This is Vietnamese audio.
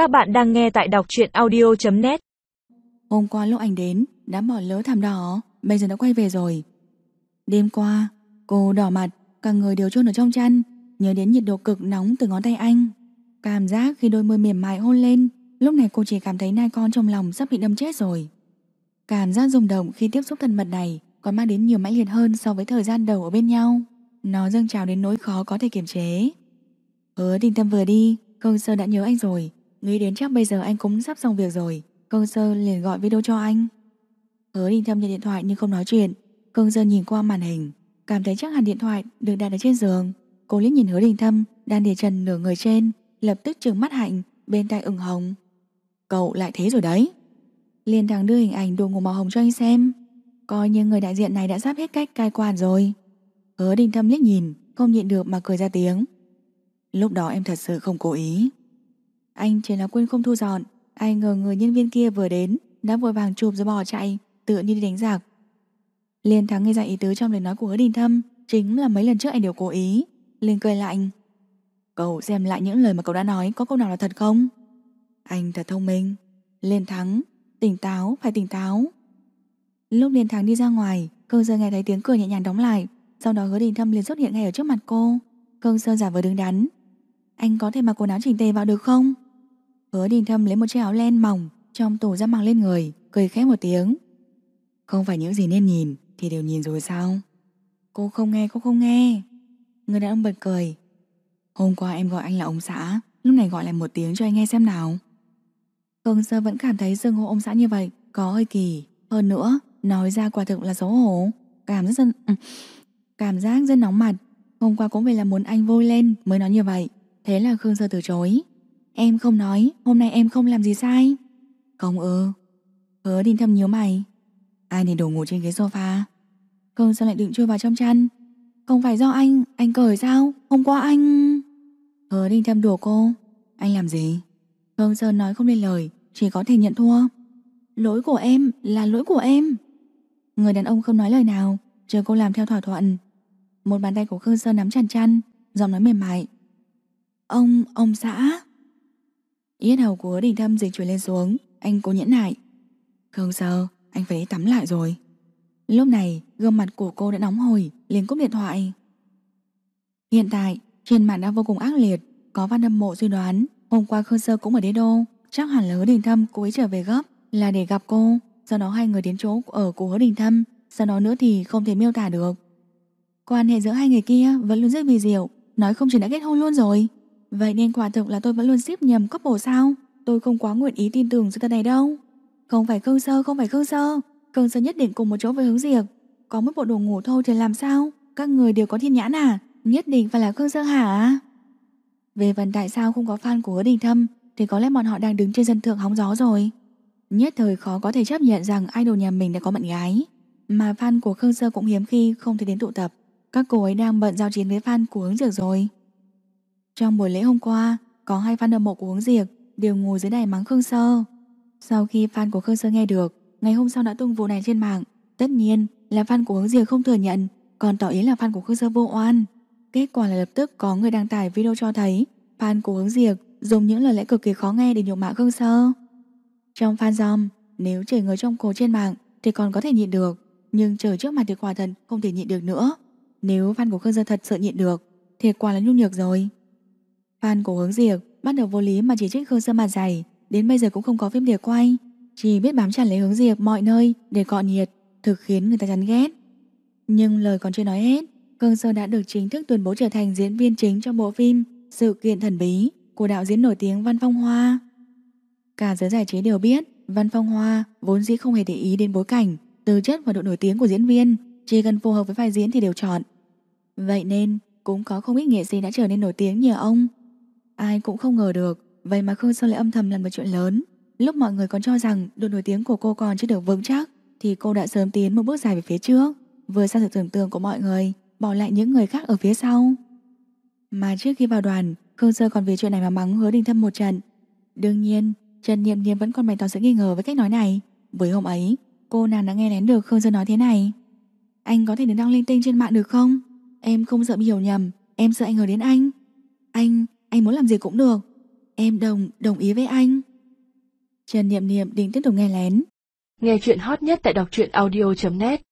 Các bạn đang nghe tại đọc truyện audio.net Hôm qua lúc anh đến, Đã bỏ lỡ thảm đỏ. Bây giờ đã quay về rồi. Đêm qua, cô đỏ mặt, Cả người đều chôn ở trong chăn, Nhớ đến nhiệt độ cực nóng từ ngón tay anh. Cảm giác khi đôi môi mềm mại hôn lên, Lúc này cô chỉ cảm thấy nai con trong lòng sắp bị đâm chết rồi. Cảm giác rung động khi tiếp xúc thân mật này Còn mang đến nhiều mãnh liệt hơn so với thời gian đầu ở bên nhau. Nó dâng trào đến nỗi khó có thể kiềm chế. Hứa tình tâm vừa đi, Khương Sơ đã nhớ anh rồi. Nghĩ đến chắc bây giờ anh cũng sắp xong việc rồi. Cương Sơ liền gọi video cho anh. Hứa đình thâm nhận điện thoại nhưng không nói chuyện. Cương Sơ nhìn qua màn hình, Cảm thấy chắc hẳn điện thoại được đặt ở trên giường. Cô liếc nhìn hứa đình thâm, Đang để trần nửa người trên, Lập tức trừng mắt hạnh, Bên tai ửng hồng. Cậu lại thế rồi đấy. Liên thằng đưa hình ảnh đồ ngủ màu hồng cho anh xem. Coi như người đại diện này đã sắp hết cách cai quản rồi. Hứa đình thâm liếc nhìn, Không nhịn được mà cười ra tiếng. Lúc đó em thật sự không cố ý. Anh chỉ là quên không thu dọn. Ai ngờ người nhân viên kia vừa đến, Đã vội vàng chụp rồi bỏ chạy tựa như đi đánh giặc. Liên thắng nghe ra ý tứ trong lời nói của hứa đình thâm, Chính là mấy lần trước anh đều cố ý. Liên cười lạnh Cậu xem lại những lời mà cậu đã nói, Có câu nào là thật không? Anh thật thông minh. Liên thắng, Tỉnh táo, phải tỉnh táo. Lúc Liên thắng đi ra ngoài cương giờ nghe thấy tiếng cửa nhẹ nhàng đóng lại. Sau đó hứa đình thâm liền xuất hiện ngay ở trước mặt cô. Cương sơ giả vờ đứng đắn. Anh có thể mặc quần áo chỉnh tề vào được không? Hứa đình thâm lấy một chiếc áo len mỏng Trong tủ ra mặc lên người, Cười khẽ một tiếng. Không phải những gì nên nhìn Thì đều nhìn rồi sao? Cô không nghe, cô không nghe. Người đàn ông bật cười. Hôm qua em gọi anh là ông xã, Lúc này gọi lại một tiếng cho anh nghe xem nào. Khương Sơ vẫn cảm thấy dương hô ông xã như vậy Có hơi kỳ. Hơn nữa, Nói ra quả thực là xấu hổ. Cảm rất dân ừ, Cảm giác rất nóng mặt. Hôm qua cũng vì là muốn anh vui lên mới nói như vậy. Thế là Khương Sơ từ chối. Em không nói Hôm nay em không làm gì sai. Không ư? Hứa đình thâm nhớ mày. Ai để đổ ngủ trên ghế sofa? Khương Sơ lại định chui vào trong chăn? Không phải do anh Anh cởi sao? Hôm qua anh Hứa đình thâm đùa cô. Anh làm gì? Khương Sơn nói không nên lời Chỉ có thể nhận thua. Lỗi của em là lỗi của em. Người đàn ông không nói lời nào Chờ cô làm theo thỏa thuận. Một bàn tay của Khương Sơn nắm chặt chăn Giọng nói mềm mại. Ông, ông xã Yết hầu của đình thâm dịch chuyển lên xuống. Anh cố nhẫn nại. Khương Sơ, anh phải đi tắm lại rồi. Lúc này gương mặt của cô đã nóng hổi liền cúp điện thoại. Hiện tại trên mạng đã vô cùng ác liệt. Có văn âm mộ suy đoán Hôm qua Khương Sơ cũng ở đế đô. Chắc hẳn là hứa đình thâm cố ý trở về gấp Là để gặp cô. Sau đó hai người đến chỗ ở của hứa đình thâm Sau đó nữa thì không thể miêu tả được. Quan hệ giữa hai người kia vẫn luôn rất vì diệu. Nói không chừng đã kết hôn luôn rồi. Vậy nên quả thực là tôi vẫn luôn xếp nhầm couple sao? Tôi không quá nguyện ý tin tưởng sự thật này đâu. Không phải Khương Sơ, không phải Khương Sơ. Khương Sơ nhất định cùng một chỗ với hướng diệt Có một bộ đồ ngủ thôi thì làm sao? Các người đều có thiên nhãn à? Nhất định phải là Khương Sơ hả? Về phần tại sao không có fan của hứa đình thâm Thì có lẽ bọn họ đang đứng trên sân thượng hóng gió rồi. Nhất thời khó có thể chấp nhận rằng idol nhà mình đã có bạn gái. Mà fan của Khương Sơ cũng hiếm khi không thể đến tụ tập. Các cô ấy đang bận giao chiến với fan của hướng diệt rồi. Trong buổi lễ hôm qua Có hai fan hâm mộ của hướng diệt Đều ngồi dưới đài mắng Khương Sơ Sau khi fan của Khương Sơ nghe được Ngày hôm sau đã tung vụ này trên mạng Tất nhiên là fan của hướng diệt không thừa nhận Còn tỏ ý là fan của Khương Sơ vô oan Kết quả là lập tức có người đăng tải video cho thấy fan của hướng diệt dùng những lời lẽ cực kỳ khó nghe để nhục mạ Khương Sơ. Trong fan dom, nếu chửi người trong cổ trên mạng thì còn có thể nhịn được, nhưng chửi trước mặt thì quả thật không thể nhịn được nữa. Nếu fan của Khương Sơ thật sự nhịn được thì quả là nhu nhược rồi. Fan của hướng diệt bắt đầu vô lý mà chỉ trích Khương Sơ mặt dày, đến bây giờ cũng không có phim để quay, chỉ biết bám chặt lấy hướng diệt mọi nơi để cọ nhiệt, thực khiến người ta chán ghét. Nhưng lời còn chưa nói hết, Khương Sơ đã được chính thức tuyên bố trở thành diễn viên chính trong bộ phim Sự kiện thần bí của đạo diễn nổi tiếng Văn Phong Hoa. Cả giới giải trí đều biết Văn Phong Hoa vốn dĩ không hề để ý đến bối cảnh, tư chất và độ nổi tiếng của diễn viên, chỉ cần phù hợp với vai diễn thì đều chọn. Vậy nên cũng có không ít nghệ sĩ đã trở nên nổi tiếng nhờ ông. Ai cũng không ngờ được, vậy mà Khương Sơ lại âm thầm làm một chuyện lớn. Lúc mọi người còn cho rằng độ nổi tiếng của cô còn chưa được vững chắc, thì cô đã sớm tiến một bước dài về phía trước, vừa xa sự tưởng tượng của mọi người bỏ lại những người khác ở phía sau. Mà trước khi vào đoàn, Khương Sơ còn vì chuyện này mà mắng hứa đình thâm một trận. Đương nhiên, Trần Niệm Niệm vẫn còn bày tỏ sự nghi ngờ với cách nói này. Với hôm ấy, cô nàng đã nghe lén được Khương Sơ nói thế này. Anh có thể đừng đăng linh tinh trên mạng được không? Em không sợ bị hiểu nhầm, em sợ anh ngờ đến anh. Anh, anh muốn làm gì cũng được. Em đồng, đồng ý với anh. Trần Niệm Niệm định tiếp tục nghe lén. Nghe chuyện hot nhất tại đọc truyện audio.net